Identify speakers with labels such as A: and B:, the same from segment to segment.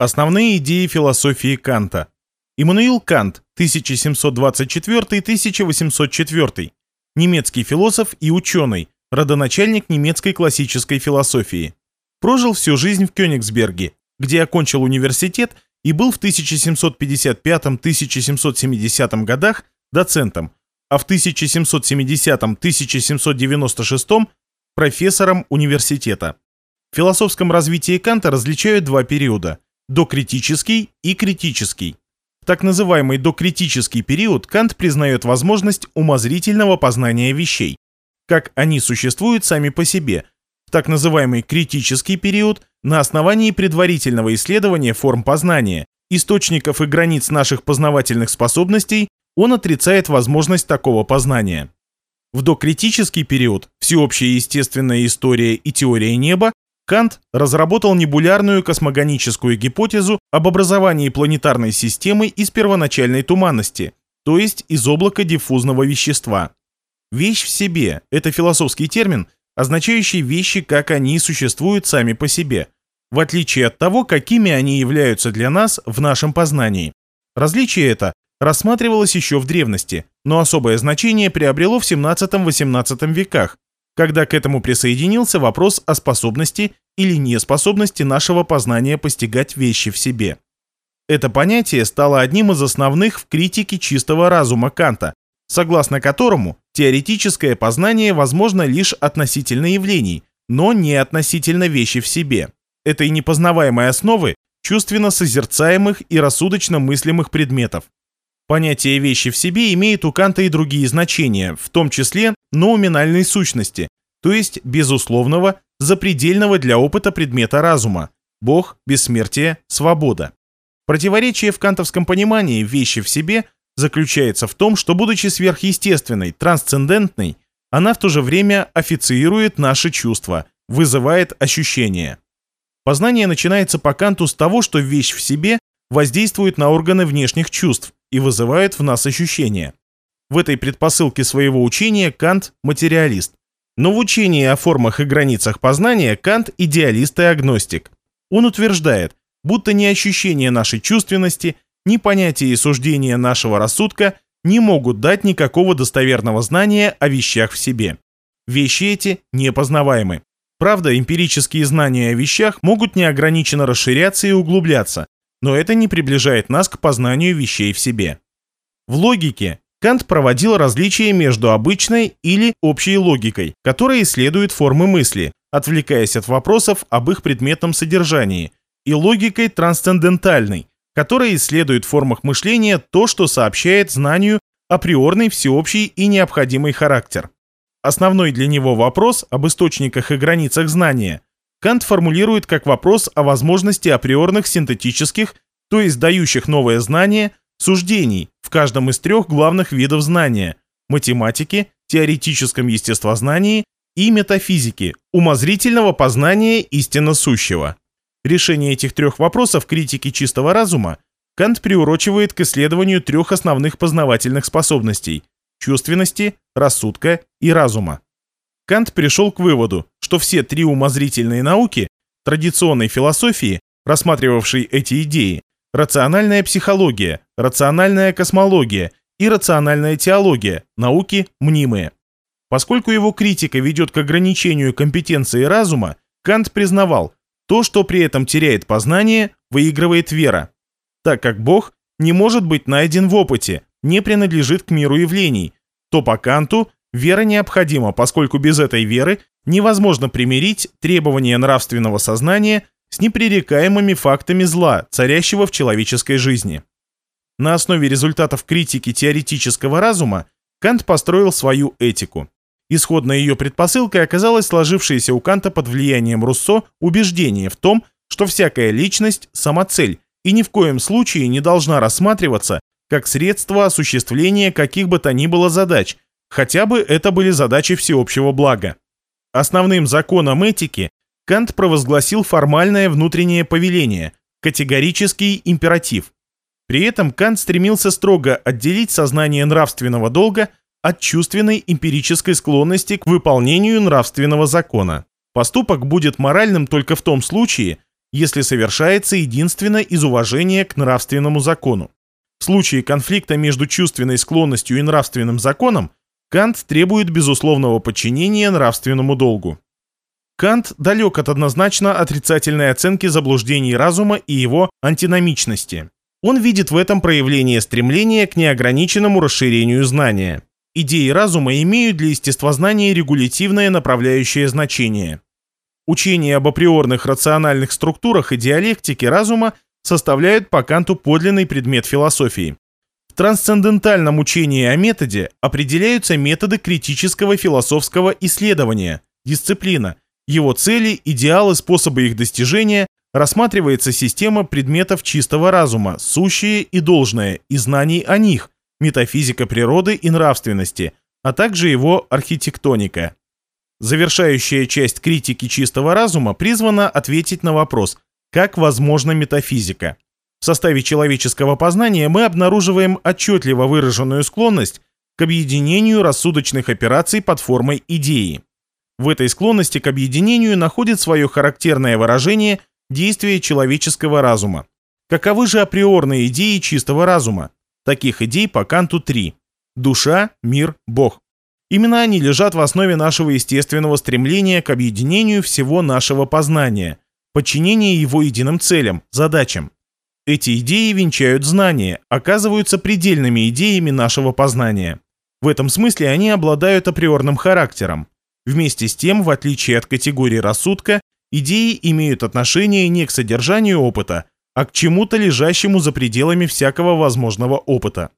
A: Основные идеи философии Канта. Иммануил Кант, 1724-1804, немецкий философ и ученый, родоначальник немецкой классической философии. Прожил всю жизнь в Кёнигсберге, где окончил университет и был в 1755-1770 годах доцентом, а в 1770-1796 профессором университета. В философском развитии Канта различают два периода – докритический и критический. В так называемый докритический период Кант признает возможность умозрительного познания вещей, как они существуют сами по себе. В так называемый критический период на основании предварительного исследования форм познания, источников и границ наших познавательных способностей он отрицает возможность такого познания. В докритический период всеобщая естественная история и теория неба Кант разработал небулярную космогоническую гипотезу об образовании планетарной системы из первоначальной туманности, то есть из облака диффузного вещества. Вещь в себе – это философский термин, означающий вещи, как они существуют сами по себе, в отличие от того, какими они являются для нас в нашем познании. Различие это рассматривалось еще в древности, но особое значение приобрело в 17-18 веках, когда к этому присоединился вопрос о способности или неспособности нашего познания постигать вещи в себе. Это понятие стало одним из основных в критике чистого разума Канта, согласно которому теоретическое познание возможно лишь относительно явлений, но не относительно вещи в себе. Этой непознаваемой основы чувственно созерцаемых и рассудочно мыслимых предметов. Понятие вещи в себе имеет у Канта и другие значения, в том числе ноуминальной сущности, то есть безусловного, запредельного для опыта предмета разума, Бог, бессмертие, свобода. Противоречие в кантовском понимании вещи в себе заключается в том, что, будучи сверхъестественной, трансцендентной, она в то же время официирует наши чувства, вызывает ощущения. Познание начинается по Канту с того, что вещь в себе воздействует на органы внешних чувств, и вызывает в нас ощущения. В этой предпосылке своего учения Кант – материалист. Но в учении о формах и границах познания Кант – идеалист и агностик. Он утверждает, будто ни ощущение нашей чувственности, ни понятие и суждение нашего рассудка не могут дать никакого достоверного знания о вещах в себе. Вещи эти непознаваемы. Правда, эмпирические знания о вещах могут неограниченно расширяться и углубляться, но это не приближает нас к познанию вещей в себе. В логике Кант проводил различия между обычной или общей логикой, которая исследует формы мысли, отвлекаясь от вопросов об их предметном содержании, и логикой трансцендентальной, которая исследует в формах мышления то, что сообщает знанию априорный всеобщий и необходимый характер. Основной для него вопрос об источниках и границах знания Кант формулирует как вопрос о возможности априорных синтетических, то есть дающих новое знание, суждений в каждом из трех главных видов знания – математики, теоретическом естествознании и метафизики, умозрительного познания истинно сущего. Решение этих трех вопросов критики чистого разума Кант приурочивает к исследованию трех основных познавательных способностей – чувственности, рассудка и разума. Кант пришел к выводу, что все три умозрительные науки традиционной философии, рассматривавшей эти идеи, рациональная психология, рациональная космология и рациональная теология, науки мнимые. Поскольку его критика ведет к ограничению компетенции разума, Кант признавал, то, что при этом теряет познание, выигрывает вера, так как Бог не может быть найден в опыте, не принадлежит к миру явлений, то по Канту Вера необходима, поскольку без этой веры невозможно примирить требования нравственного сознания с непререкаемыми фактами зла, царящего в человеческой жизни. На основе результатов критики теоретического разума Кант построил свою этику. Исходной ее предпосылкой оказалось сложившееся у Канта под влиянием Руссо убеждение в том, что всякая личность – самоцель и ни в коем случае не должна рассматриваться как средство осуществления каких бы то ни было задач – Хотя бы это были задачи всеобщего блага. Основным законом этики Кант провозгласил формальное внутреннее повеление, категорический императив. При этом Кант стремился строго отделить сознание нравственного долга от чувственной эмпирической склонности к выполнению нравственного закона. Поступок будет моральным только в том случае, если совершается единственно из уважения к нравственному закону. В случае конфликта между чувственной склонностью и нравственным законом Кант требует безусловного подчинения нравственному долгу. Кант далек от однозначно отрицательной оценки заблуждений разума и его антиномичности. Он видит в этом проявление стремления к неограниченному расширению знания. Идеи разума имеют для естествознания регулятивное направляющее значение. Учение об априорных рациональных структурах и диалектике разума составляют по Канту подлинный предмет философии. В трансцендентальном учении о методе определяются методы критического философского исследования, дисциплина, его цели, идеалы, способы их достижения, рассматривается система предметов чистого разума, сущие и должное, и знаний о них, метафизика природы и нравственности, а также его архитектоника. Завершающая часть критики чистого разума призвана ответить на вопрос, как возможна метафизика. В составе человеческого познания мы обнаруживаем отчетливо выраженную склонность к объединению рассудочных операций под формой идеи. В этой склонности к объединению находит свое характерное выражение действие человеческого разума. Каковы же априорные идеи чистого разума? Таких идей по Канту три. Душа, мир, Бог. Именно они лежат в основе нашего естественного стремления к объединению всего нашего познания, подчинения его единым целям, задачам. Эти идеи венчают знания, оказываются предельными идеями нашего познания. В этом смысле они обладают априорным характером. Вместе с тем, в отличие от категории рассудка, идеи имеют отношение не к содержанию опыта, а к чему-то лежащему за пределами всякого возможного опыта.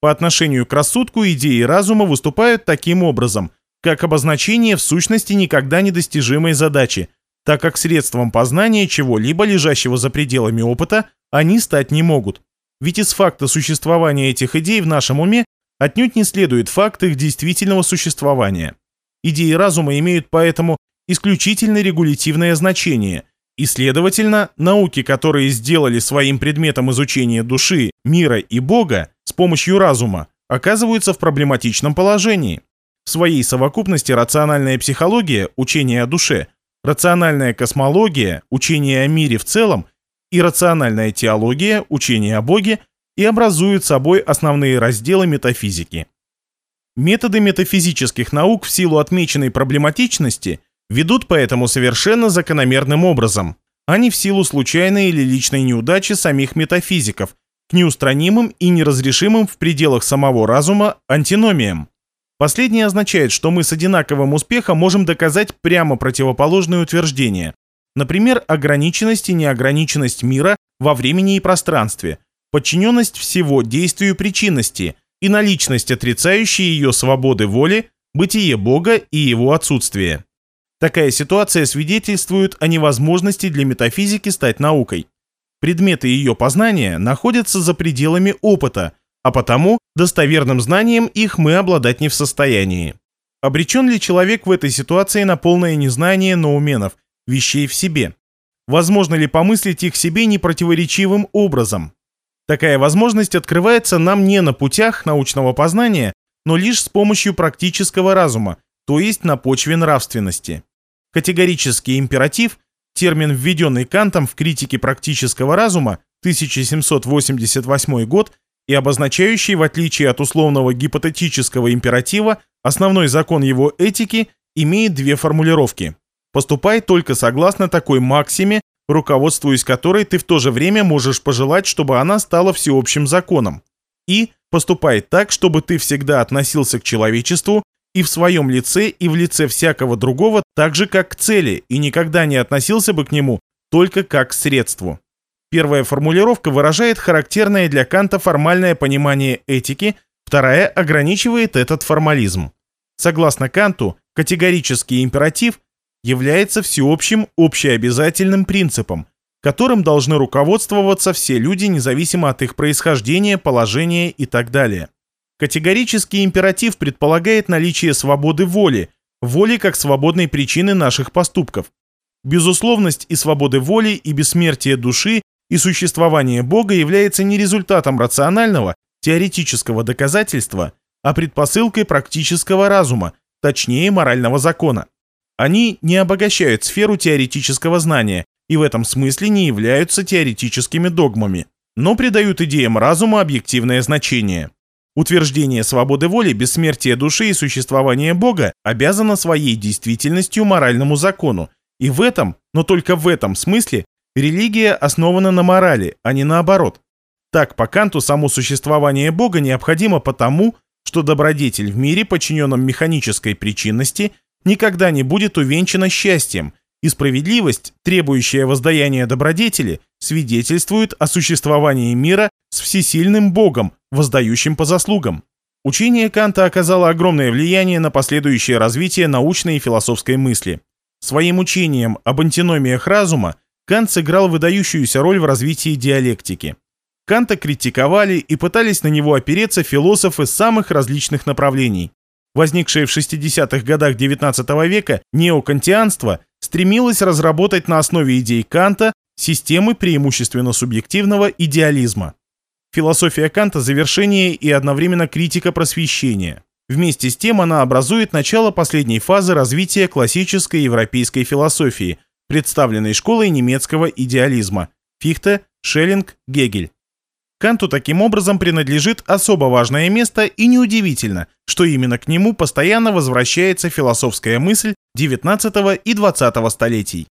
A: По отношению к рассудку идеи разума выступают таким образом, как обозначение в сущности никогда недостижимой задачи, так как средством познания чего-либо, лежащего за пределами опыта, они стать не могут. Ведь из факта существования этих идей в нашем уме отнюдь не следует факт их действительного существования. Идеи разума имеют поэтому исключительно регулятивное значение, и, следовательно, науки, которые сделали своим предметом изучения души, мира и Бога с помощью разума, оказываются в проблематичном положении. В своей совокупности рациональная психология, учение о душе, рациональная космология, учение о мире в целом и рациональная теология, учение о Боге и образуют собой основные разделы метафизики. Методы метафизических наук в силу отмеченной проблематичности – ведут поэтому совершенно закономерным образом, а не в силу случайной или личной неудачи самих метафизиков, к неустранимым и неразрешимым в пределах самого разума антиномиям. Последнее означает, что мы с одинаковым успехом можем доказать прямо противоположные утверждения. Например, ограниченность и неограниченность мира во времени и пространстве, подчиненность всего действию причинности и наличность, отрицающей ее свободы воли, бытие Бога и его отсутствие. Такая ситуация свидетельствует о невозможности для метафизики стать наукой. Предметы ее познания находятся за пределами опыта, а потому достоверным знанием их мы обладать не в состоянии. Обречен ли человек в этой ситуации на полное незнание ноуменов, вещей в себе? Возможно ли помыслить их себе непротиворечивым образом? Такая возможность открывается нам не на путях научного познания, но лишь с помощью практического разума, то есть на почве нравственности. Категорический императив, термин, введенный Кантом в критике практического разума, 1788 год, и обозначающий, в отличие от условного гипотетического императива, основной закон его этики, имеет две формулировки. Поступай только согласно такой максиме, руководствуясь которой ты в то же время можешь пожелать, чтобы она стала всеобщим законом. И поступай так, чтобы ты всегда относился к человечеству и в своем лице, и в лице всякого другого так же, как к цели, и никогда не относился бы к нему только как к средству. Первая формулировка выражает характерное для Канта формальное понимание этики, вторая ограничивает этот формализм. Согласно Канту, категорический императив является всеобщим общеобязательным принципом, которым должны руководствоваться все люди, независимо от их происхождения, положения и так далее. Категорический императив предполагает наличие свободы воли, воли как свободной причины наших поступков. Безусловность и свободы воли, и бессмертие души, и существование Бога является не результатом рационального, теоретического доказательства, а предпосылкой практического разума, точнее морального закона. Они не обогащают сферу теоретического знания, и в этом смысле не являются теоретическими догмами, но придают идеям разума объективное значение. Утверждение свободы воли, бессмертия души и существования Бога обязано своей действительностью моральному закону, и в этом, но только в этом смысле, религия основана на морали, а не наоборот. Так, по Канту, само существование Бога необходимо потому, что добродетель в мире, подчиненном механической причинности, никогда не будет увенчана счастьем, и справедливость, требующая воздаяния добродетели, свидетельствует о существовании мира с всесильным Богом, воздающим по заслугам. Учение Канта оказало огромное влияние на последующее развитие научной и философской мысли. Своим учением об антиномиях разума Кант сыграл выдающуюся роль в развитии диалектики. Канта критиковали и пытались на него опереться философы самых различных направлений. Возникшее в 60-х годах XIX века неокантианство стремилось разработать на основе идей Канта системы преимущественно субъективного идеализма. Философия Канта – завершение и одновременно критика просвещения. Вместе с тем она образует начало последней фазы развития классической европейской философии, представленной школой немецкого идеализма – Фихте, Шеллинг, Гегель. Канту таким образом принадлежит особо важное место и неудивительно, что именно к нему постоянно возвращается философская мысль XIX и XX столетий.